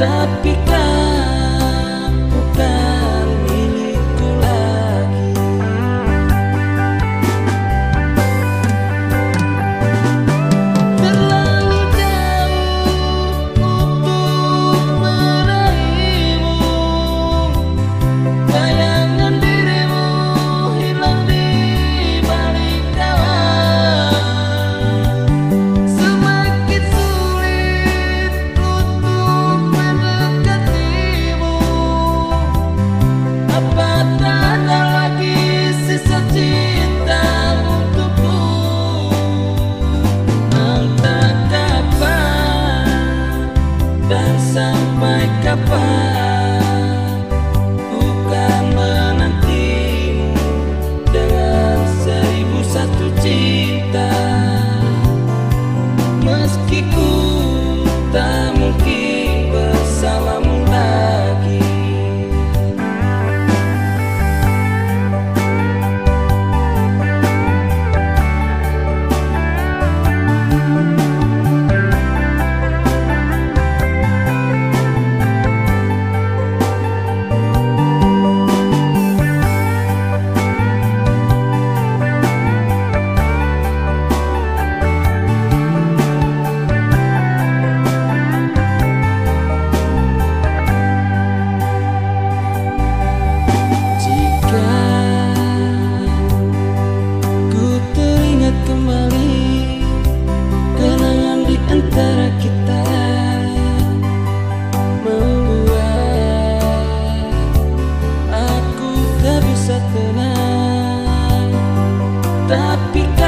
tapi sampai kapan